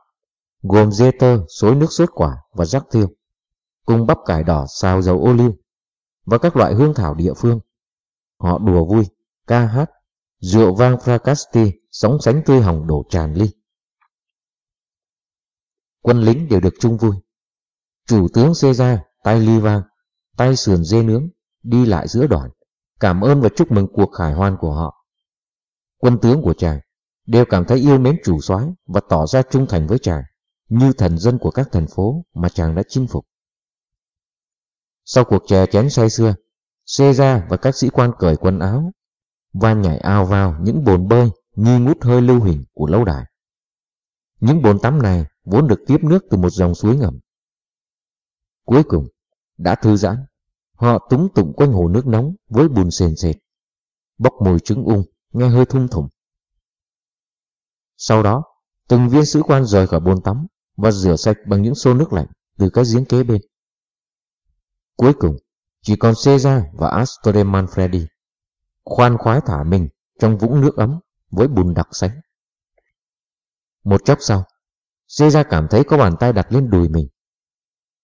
gồm dê tơ, xối nước sốt quả và rắc tiêu, cùng bắp cải đỏ xào dầu ô liu và các loại hương thảo địa phương. Họ đùa vui, ca hát, rượu vang Fracasti sóng sánh tươi hồng đổ tràn ly. Quân lính đều được chung vui. Chủ tướng Caesar tay ly vang, tay sườn dê nướng, đi lại giữa đoàn, cảm ơn và chúc mừng cuộc khải hoan của họ. Quân tướng của chàng đều cảm thấy yêu mến chủ soái và tỏ ra trung thành với chàng, như thần dân của các thành phố mà chàng đã chinh phục. Sau cuộc chè chén say xưa, Caesar và các sĩ quan cởi quần áo và nhảy ao vào những bồn bơi nghi ngút hơi lưu hình của lâu đài. Những bồn tắm này vốn được tiếp nước từ một dòng suối ngầm. Cuối cùng, đã thư giãn, họ túng tụng quanh hồ nước nóng với bùn sền sệt, bốc mùi trứng ung, nghe hơi thum thủm. Sau đó, từng viên sĩ quan rời khỏi bồn tắm và rửa sạch bằng những xô nước lạnh từ cái giếng kế bên. Cuối cùng, chỉ còn Caesar và Astore Manfredi, khoan khoái thả mình trong vũng nước ấm với bùn đặc sánh. Một chốc sau, Caesar cảm thấy có bàn tay đặt lên đùi mình.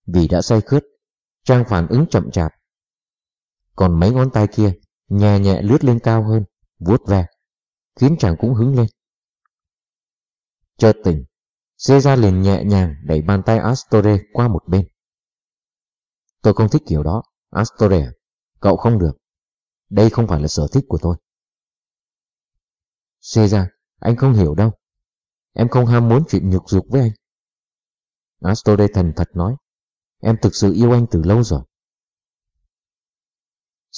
Vì đã say khướt, Trang phản ứng chậm chạp. Còn mấy ngón tay kia nhẹ nhẹ lướt lên cao hơn, vuốt ve, khiến chàng cũng hứng lên. Chợt tỉnh, Caesar liền nhẹ nhàng đẩy bàn tay Astore qua một bên. Tôi không thích kiểu đó, Astore à, Cậu không được. Đây không phải là sở thích của tôi. Caesar, anh không hiểu đâu. Em không ham muốn chuyện nhục dục với anh. Astore thần thật nói. Em thực sự yêu anh từ lâu rồi.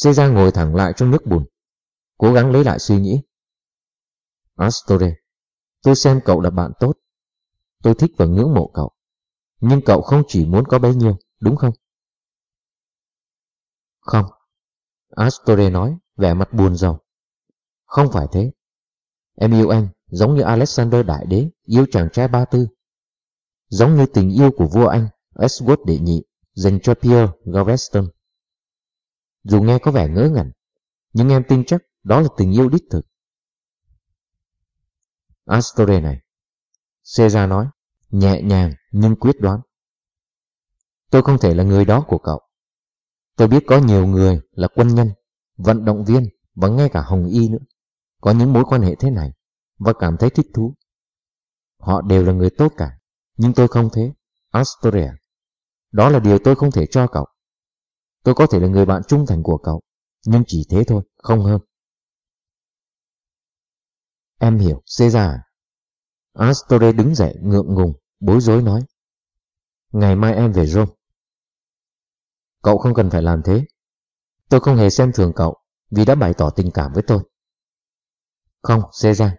Caesar ngồi thẳng lại trong nước bùn, cố gắng lấy lại suy nghĩ. Astore, tôi xem cậu là bạn tốt. Tôi thích và ngưỡng mộ cậu. Nhưng cậu không chỉ muốn có bấy nhiêu, đúng không? Không. Astore nói, vẻ mặt buồn rầu. Không phải thế. Em yêu anh giống như Alexander Đại Đế yêu chàng trai Ba Tư. Giống như tình yêu của vua anh Edward Đệ Nhị dành cho Pierre Galveston. Dù nghe có vẻ ngớ ngẩn, nhưng em tin chắc đó là tình yêu đích thực. Astore này, Caesar nói, nhẹ nhàng nhưng quyết đoán. Tôi không thể là người đó của cậu. Tôi biết có nhiều người là quân nhân, vận động viên và ngay cả Hồng Y nữa. Có những mối quan hệ thế này và cảm thấy thích thú. Họ đều là người tốt cả, nhưng tôi không thế. Astoria. Đó là điều tôi không thể cho cậu. Tôi có thể là người bạn trung thành của cậu, nhưng chỉ thế thôi, không hơn. Em hiểu, Caesar Astore đứng dậy ngượng ngùng, bối rối nói. Ngày mai em về Rome. Cậu không cần phải làm thế. Tôi không hề xem thường cậu vì đã bày tỏ tình cảm với tôi. Không, Caesar.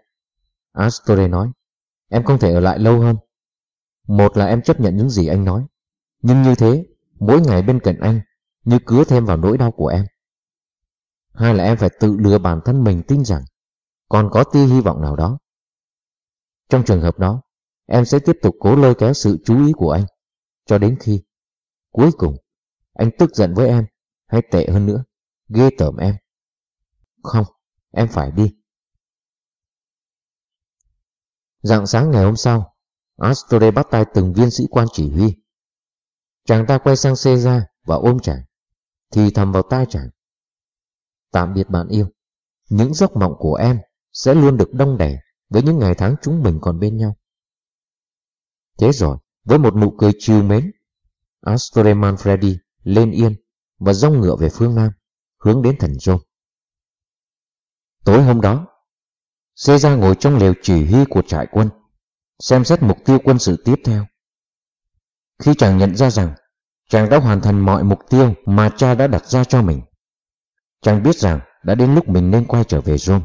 Astore nói. Em không thể ở lại lâu hơn. Một là em chấp nhận những gì anh nói. Nhưng như thế, mỗi ngày bên cạnh anh như cứa thêm vào nỗi đau của em. Hai là em phải tự lừa bản thân mình tin rằng còn có tia hy vọng nào đó. Trong trường hợp đó, em sẽ tiếp tục cố lôi kéo sự chú ý của anh cho đến khi cuối cùng anh tức giận với em hay tệ hơn nữa, ghê tởm em. Không, em phải đi. Dạng sáng ngày hôm sau, Astore bắt tay từng viên sĩ quan chỉ huy. Chàng ta quay sang Caesar và ôm chàng, thì thầm vào tai chàng. Tạm biệt bạn yêu, những giấc mộng của em sẽ luôn được đông đẻ với những ngày tháng chúng mình còn bên nhau. Thế rồi, với một nụ cười trìu mến, Astore Manfredi lên yên và rong ngựa về phương Nam, hướng đến thành Rome. Tối hôm đó, Caesar ngồi trong lều chỉ huy của trại quân, xem xét mục tiêu quân sự tiếp theo. Khi chàng nhận ra rằng chàng đã hoàn thành mọi mục tiêu mà cha đã đặt ra cho mình, chàng biết rằng đã đến lúc mình nên quay trở về Rome.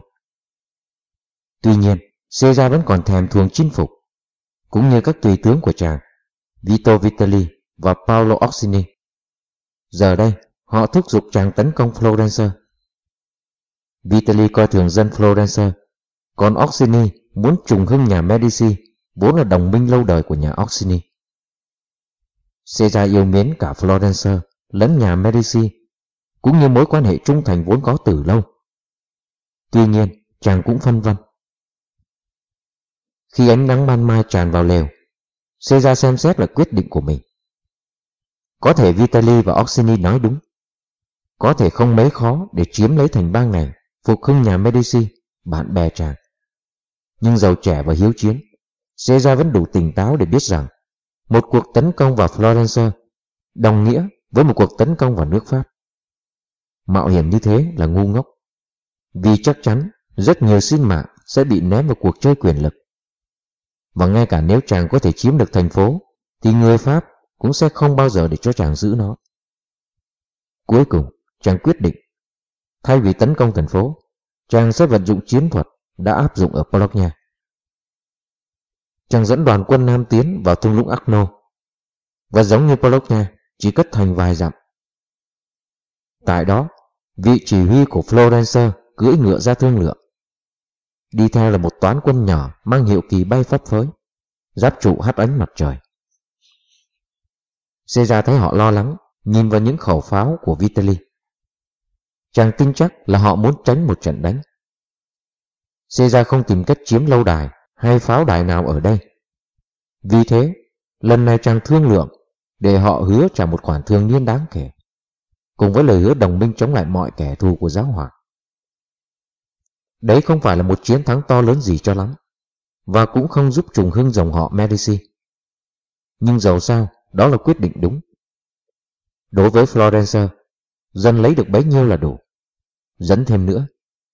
Tuy nhiên, Caesar vẫn còn thèm thuồng chinh phục, cũng như các tùy tướng của chàng, Vito Vitali và Paolo Orsini. Giờ đây, họ thúc giục chàng tấn công Florence. Vitali coi thường dân Florence, còn Orsini muốn trùng hưng nhà Medici, vốn là đồng minh lâu đời của nhà Orsini. Caesar yêu mến cả Florence lẫn nhà Medici, cũng như mối quan hệ trung thành vốn có từ lâu. Tuy nhiên, chàng cũng phân vân. Khi ánh nắng ban mai tràn vào lều, Caesar xem xét là quyết định của mình. Có thể Vitali và Oxini nói đúng. Có thể không mấy khó để chiếm lấy thành bang này, phục hưng nhà Medici, bạn bè chàng. Nhưng giàu trẻ và hiếu chiến, Caesar vẫn đủ tỉnh táo để biết rằng một cuộc tấn công vào Florence đồng nghĩa với một cuộc tấn công vào nước Pháp. Mạo hiểm như thế là ngu ngốc, vì chắc chắn rất nhiều sinh mạng sẽ bị ném vào cuộc chơi quyền lực. Và ngay cả nếu chàng có thể chiếm được thành phố, thì người Pháp cũng sẽ không bao giờ để cho chàng giữ nó. Cuối cùng, chàng quyết định, thay vì tấn công thành phố, chàng sẽ vận dụng chiến thuật đã áp dụng ở Bologna. Chàng dẫn đoàn quân Nam tiến vào thung lũng Arno, và giống như Bologna, chỉ cất thành vài dặm. Tại đó, vị chỉ huy của Florence cưỡi ngựa ra thương lượng. Đi theo là một toán quân nhỏ mang hiệu kỳ bay phấp phới, giáp trụ hắt ánh mặt trời. Caesar thấy họ lo lắng, nhìn vào những khẩu pháo của Vitelli. Chàng tin chắc là họ muốn tránh một trận đánh. Caesar không tìm cách chiếm lâu đài hay pháo đài nào ở đây. Vì thế, lần này chàng thương lượng để họ hứa trả một khoản thương niên đáng kể, cùng với lời hứa đồng minh chống lại mọi kẻ thù của giáo hoàng. Đấy không phải là một chiến thắng to lớn gì cho lắm, và cũng không giúp trùng hưng dòng họ Medici. Nhưng dầu sao, đó là quyết định đúng. Đối với Florence, dân lấy được bấy nhiêu là đủ. Dẫn thêm nữa,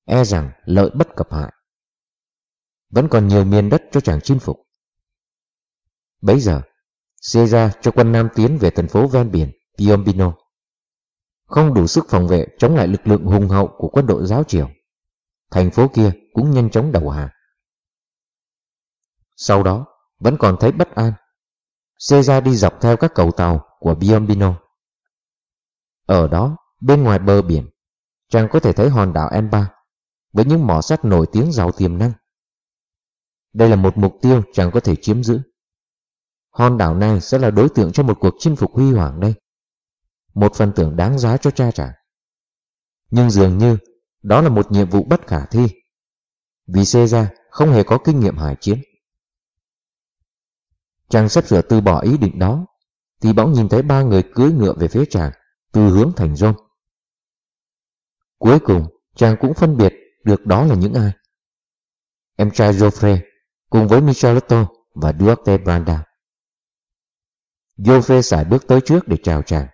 e rằng lợi bất cập hại. Vẫn còn nhiều miền đất cho chàng chinh phục. Bấy giờ, Caesar cho quân Nam tiến về thành phố ven biển Piombino. Không đủ sức phòng vệ chống lại lực lượng hùng hậu của quân đội giáo triều. Thành phố kia cũng nhanh chóng đầu hàng. Sau đó, vẫn còn thấy bất an Caesar đi dọc theo các cầu tàu của Biombino. Ở đó, bên ngoài bờ biển, chàng có thể thấy hòn đảo Elba với những mỏ sắt nổi tiếng giàu tiềm năng. Đây là một mục tiêu chàng có thể chiếm giữ. Hòn đảo này sẽ là đối tượng cho một cuộc chinh phục huy hoàng đây. Một phần tưởng đáng giá cho cha chàng. Nhưng dường như đó là một nhiệm vụ bất khả thi. Vì Caesar không hề có kinh nghiệm hải chiến. Chàng sắp sửa từ bỏ ý định đó, thì bỗng nhìn thấy ba người cưỡi ngựa về phía chàng, từ hướng thành rôn. Cuối cùng, chàng cũng phân biệt được đó là những ai. Em trai Joffre, cùng với Michelotto và Duarte Branda. Joffre sải bước tới trước để chào chàng.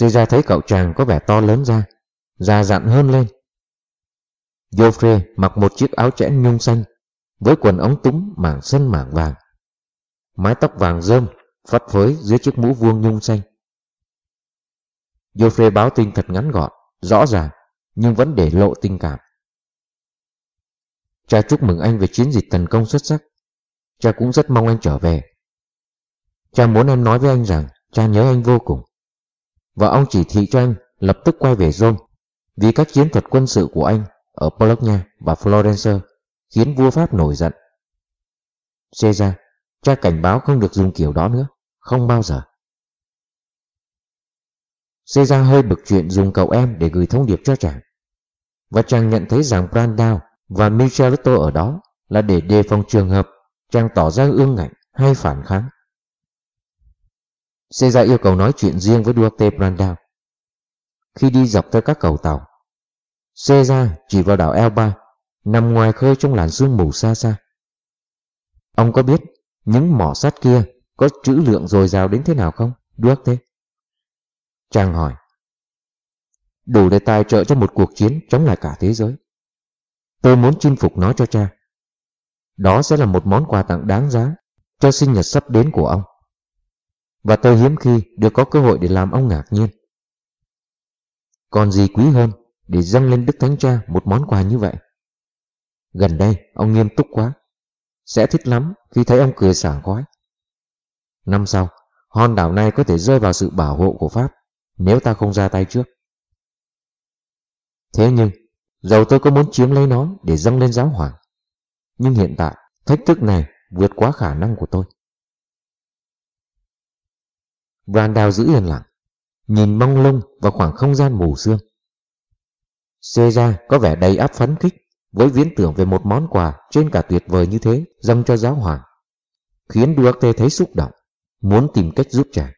Caesar thấy cậu chàng có vẻ to lớn ra, già dặn hơn lên. Joffre mặc một chiếc áo chẽn nhung xanh, với quần ống túng mảng sân mảng vàng mái tóc vàng rơm phất phới dưới chiếc mũ vuông nhung xanh. Joffre báo tin thật ngắn gọn, rõ ràng, nhưng vẫn để lộ tình cảm. Cha chúc mừng anh về chiến dịch tấn công xuất sắc. Cha cũng rất mong anh trở về. Cha muốn em nói với anh rằng cha nhớ anh vô cùng. Và ông chỉ thị cho anh lập tức quay về Rome vì các chiến thuật quân sự của anh ở Bologna và Florence khiến vua Pháp nổi giận. Caesar Cha cảnh báo không được dùng kiểu đó nữa, không bao giờ. Caesar hơi bực chuyện dùng cậu em để gửi thông điệp cho chàng. và chàng nhận thấy rằng Brandao và Michelotto ở đó là để đề phòng trường hợp chàng tỏ ra ương ngạnh hay phản kháng. Caesar yêu cầu nói chuyện riêng với Duarte Brandao. Khi đi dọc theo các cầu tàu, Caesar chỉ vào đảo Elba, nằm ngoài khơi trong làn sương mù xa xa. Ông có biết những mỏ sắt kia có trữ lượng dồi dào đến thế nào không, Duarte? Chàng hỏi. Đủ để tài trợ cho một cuộc chiến chống lại cả thế giới. Tôi muốn chinh phục nó cho cha. Đó sẽ là một món quà tặng đáng giá cho sinh nhật sắp đến của ông. Và tôi hiếm khi được có cơ hội để làm ông ngạc nhiên. Còn gì quý hơn để dâng lên Đức Thánh Cha một món quà như vậy? Gần đây, ông nghiêm túc quá. Sẽ thích lắm khi thấy ông cười sảng khoái. Năm sau, hòn đảo này có thể rơi vào sự bảo hộ của Pháp nếu ta không ra tay trước. Thế nhưng, dầu tôi có muốn chiếm lấy nó để dâng lên giáo hoàng, nhưng hiện tại, thách thức này vượt quá khả năng của tôi. Brandao giữ yên lặng, nhìn mong lung vào khoảng không gian mù sương. Caesar có vẻ đầy áp phấn khích với viễn tưởng về một món quà trên cả tuyệt vời như thế dâng cho giáo hoàng, khiến Duarte thấy xúc động, muốn tìm cách giúp chàng.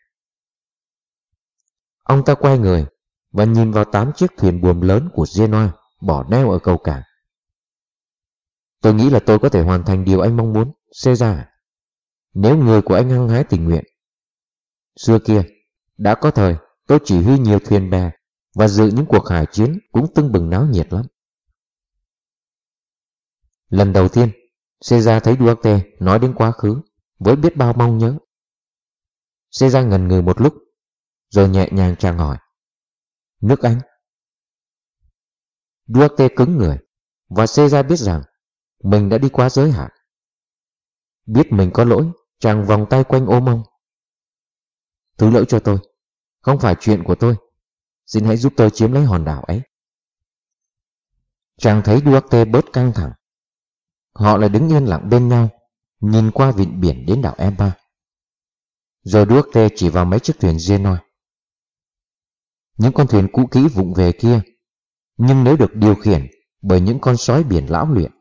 Ông ta quay người và nhìn vào tám chiếc thuyền buồm lớn của Genoa bỏ neo ở cầu cảng. Tôi nghĩ là tôi có thể hoàn thành điều anh mong muốn, Caesar. Nếu người của anh hăng hái tình nguyện. Xưa kia, đã có thời tôi chỉ huy nhiều thuyền bè và dự những cuộc hải chiến cũng tưng bừng náo nhiệt lắm. Lần đầu tiên, Caesar thấy Duarte nói đến quá khứ với biết bao mong nhớ. Caesar ngần ngừ một lúc, rồi nhẹ nhàng chàng hỏi. Nước Anh? Duarte cứng người, và Caesar biết rằng mình đã đi quá giới hạn. Biết mình có lỗi, chàng vòng tay quanh ôm ông. Thứ lỗi cho tôi, không phải chuyện của tôi. Xin hãy giúp tôi chiếm lấy hòn đảo ấy. Chàng thấy Duarte bớt căng thẳng. Họ lại đứng yên lặng bên nhau, nhìn qua vịnh biển đến đảo Emma. Rồi Duarte chỉ vào mấy chiếc thuyền Genoa. Những con thuyền cũ kỹ vụng về kia, nhưng nếu được điều khiển bởi những con sói biển lão luyện,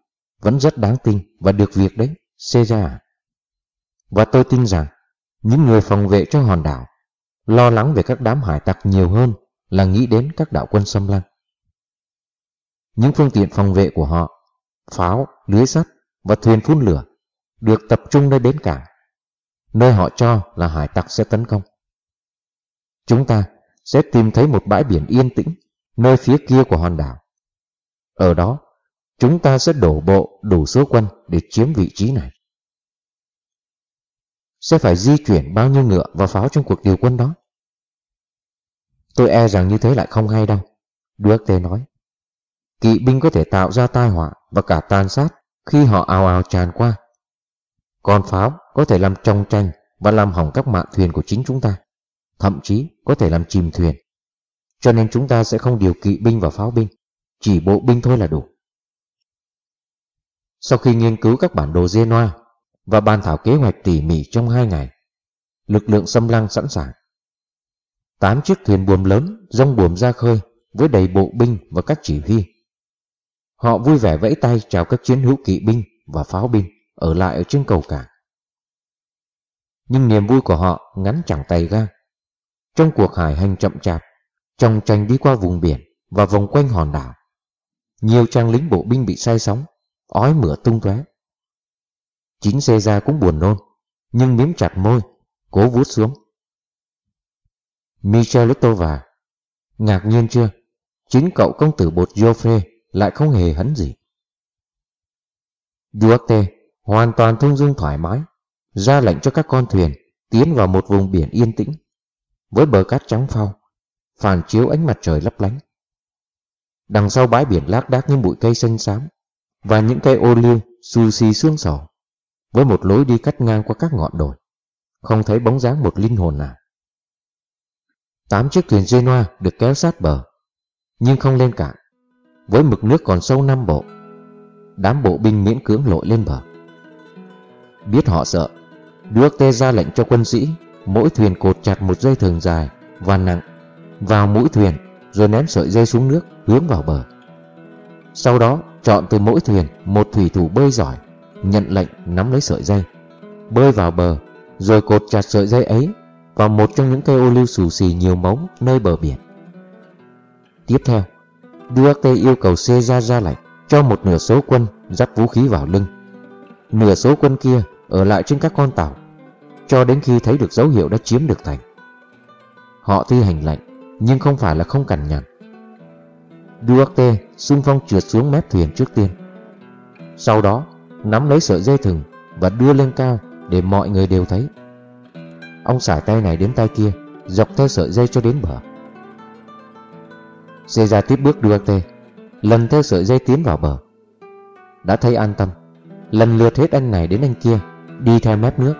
vẫn rất đáng tin và được việc đấy, Caesar. Và tôi tin rằng những người phòng vệ cho hòn đảo lo lắng về các đám hải tặc nhiều hơn là nghĩ đến các đạo quân xâm lăng. Những phương tiện phòng vệ của họ, pháo, lưới sắt và thuyền phun lửa được tập trung nơi bến cảng, nơi họ cho là hải tặc sẽ tấn công. Chúng ta sẽ tìm thấy một bãi biển yên tĩnh nơi phía kia của hòn đảo. Ở đó, chúng ta sẽ đổ bộ đủ số quân để chiếm vị trí này. Sẽ phải di chuyển bao nhiêu ngựa và pháo trong cuộc điều quân đó? Tôi e rằng như thế lại không hay đâu, Duarte nói. Kỵ binh có thể tạo ra tai họa và cả tàn sát khi họ ào ào tràn qua. Còn pháo có thể làm trong tranh và làm hỏng các mạn thuyền của chính chúng ta, thậm chí có thể làm chìm thuyền. Cho nên chúng ta sẽ không điều kỵ binh và pháo binh, chỉ bộ binh thôi là đủ. Sau khi nghiên cứu các bản đồ Genoa và bàn thảo kế hoạch tỉ mỉ trong hai ngày, lực lượng xâm lăng sẵn sàng. Tám chiếc thuyền buồm lớn rong buồm ra khơi với đầy bộ binh và các chỉ huy. Họ vui vẻ vẫy tay chào các chiến hữu kỵ binh và pháo binh ở lại ở trên cầu cảng. Nhưng niềm vui của họ ngắn chẳng tay ga. Trong cuộc hải hành chậm chạp, trong tranh đi qua vùng biển và vòng quanh hòn đảo, nhiều trang lính bộ binh bị say sóng ói mửa tung tóe. Chính xe ra cũng buồn nôn, nhưng miếm chặt môi, cố vuốt xuống. Michelotova, ngạc nhiên chưa? Chính cậu công tử bột Joffre lại không hề hấn gì. Duarte hoàn toàn thông dung thoải mái, ra lệnh cho các con thuyền tiến vào một vùng biển yên tĩnh, với bờ cát trắng phau, phản chiếu ánh mặt trời lấp lánh. Đằng sau bãi biển lác đác những bụi cây xanh xám, và những cây ô liu xù xì xương sầu với một lối đi cắt ngang qua các ngọn đồi không thấy bóng dáng một linh hồn nào tám chiếc thuyền Genoa được kéo sát bờ nhưng không lên cạn. Với mực nước còn sâu năm bộ đám bộ binh miễn cưỡng lội lên bờ. Biết họ sợ Duarte ra lệnh cho quân sĩ mỗi thuyền cột chặt một dây thừng dài và nặng vào mũi thuyền rồi ném sợi dây xuống nước hướng vào bờ. Sau đó chọn từ mỗi thuyền một thủy thủ bơi giỏi, nhận lệnh nắm lấy sợi dây, bơi vào bờ, rồi cột chặt sợi dây ấy và một trong những cây ô liu xù xì nhiều móng nơi bờ biển. Tiếp theo, Duarte yêu cầu Caesar ra lệnh cho một nửa số quân dắt vũ khí vào lưng. Nửa số quân kia ở lại trên các con tàu, cho đến khi thấy được dấu hiệu đã chiếm được thành. Họ thi hành lệnh, nhưng không phải là không cằn nhằn. Duarte xung phong trượt xuống mép thuyền trước tiên. Sau đó, nắm lấy sợi dây thừng và đưa lên cao để mọi người đều thấy. Ông xả tay này đến tay kia, dọc theo sợi dây cho đến bờ. Caesar tiếp bước đưa tê lần theo sợi dây tiến vào bờ. Đã thấy an tâm, lần lượt hết anh này đến anh kia, đi theo mép nước,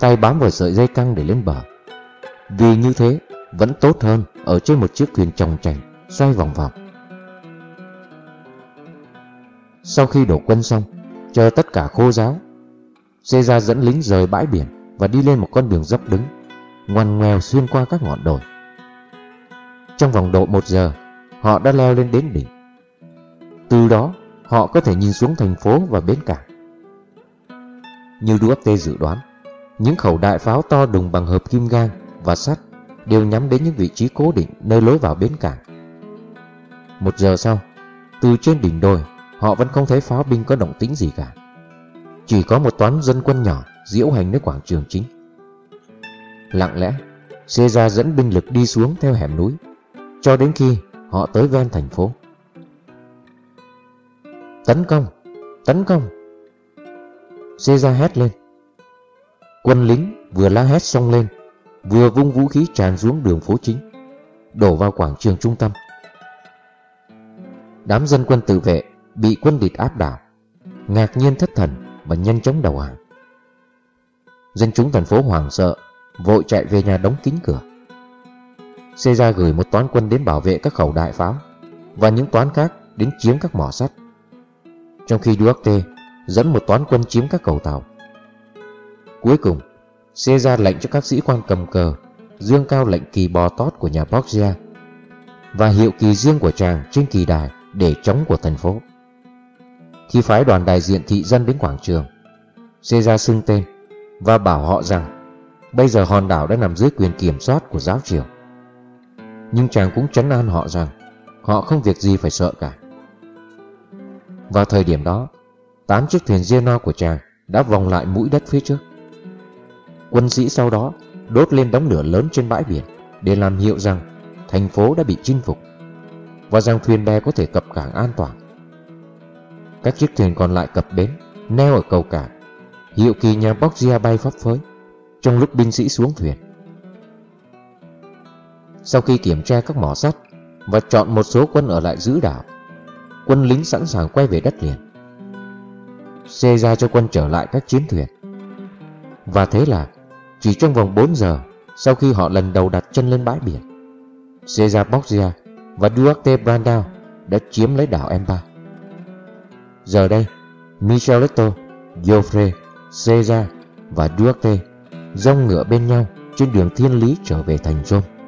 tay bám vào sợi dây căng để lên bờ. Vì như thế, vẫn tốt hơn ở trên một chiếc thuyền trồng chành, xoay vòng vòng. Sau khi đổ quân xong, chờ tất cả khô giáo, ra dẫn lính rời bãi biển và đi lên một con đường dốc đứng, ngoằn ngoèo xuyên qua các ngọn đồi. Trong vòng độ một giờ, họ đã leo lên đến đỉnh. Từ đó, họ có thể nhìn xuống thành phố và bến cảng. Như Duarte dự đoán, những khẩu đại pháo to đùng bằng hợp kim gang và sắt đều nhắm đến những vị trí cố định nơi lối vào bến cảng. Một giờ sau, từ trên đỉnh đồi, họ vẫn không thấy pháo binh có động tĩnh gì cả. Chỉ có một toán dân quân nhỏ diễu hành nơi quảng trường chính. Lặng lẽ, Caesar dẫn binh lực đi xuống theo hẻm núi, cho đến khi họ tới ven thành phố. Tấn công! Tấn công! Caesar hét lên. Quân lính vừa la hét xong lên, vừa vung vũ khí tràn xuống đường phố chính, đổ vào quảng trường trung tâm. Đám dân quân tự vệ bị quân địch áp đảo, ngạc nhiên thất thần và nhanh chóng đầu hàng. Dân chúng thành phố hoảng sợ, vội chạy về nhà đóng kín cửa. Caesar gửi một toán quân đến bảo vệ các khẩu đại pháo và những toán khác đến chiếm các mỏ sắt. Trong khi Duarte dẫn một toán quân chiếm các cầu tàu. Cuối cùng, Caesar lệnh cho các sĩ quan cầm cờ dương cao lệnh kỳ bò tót của nhà Borgia và hiệu kỳ riêng của chàng trên kỳ đài để chống của thành phố. Khi phái đoàn đại diện thị dân đến quảng trường, Caesar xưng tên và bảo họ rằng bây giờ hòn đảo đã nằm dưới quyền kiểm soát của giáo triều. Nhưng chàng cũng chấn an họ rằng họ không việc gì phải sợ cả. Vào thời điểm đó, tám chiếc thuyền Geno của chàng đã vòng lại mũi đất phía trước. Quân sĩ sau đó đốt lên đống lửa lớn trên bãi biển để làm hiệu rằng thành phố đã bị chinh phục và rằng thuyền bè có thể cập cảng an toàn. Các chiếc thuyền còn lại cập bến, neo ở cầu cảng. Hiệu kỳ nhà Borgia bay phấp phới trong lúc binh sĩ xuống thuyền. Sau khi kiểm tra các mỏ sắt và chọn một số quân ở lại giữ đảo, quân lính sẵn sàng quay về đất liền. Xê ra cho quân trở lại các chiến thuyền. Và thế là, chỉ trong vòng 4 giờ sau khi họ lần đầu đặt chân lên bãi biển, Caesar Borgia và Duarte Brandao đã chiếm lấy đảo Empa. Giờ đây, Micheletto, Joffre, Caesar và Duarte rong ngựa bên nhau trên đường thiên lý trở về thành Rome.